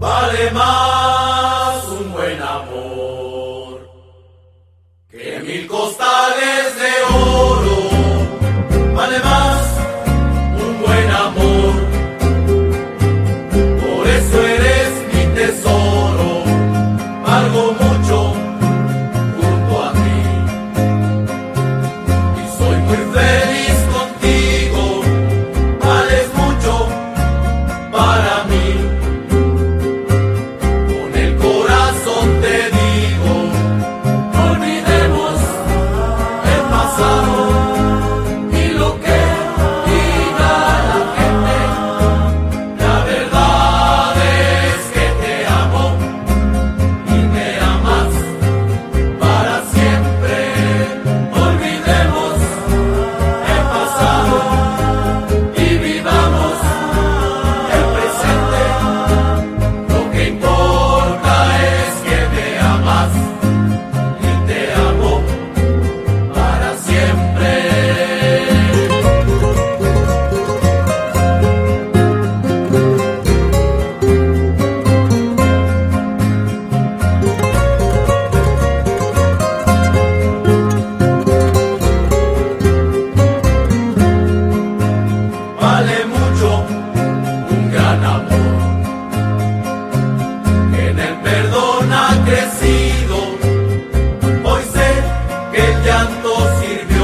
Vale más un buen amor que mil costales Cristo sirvió.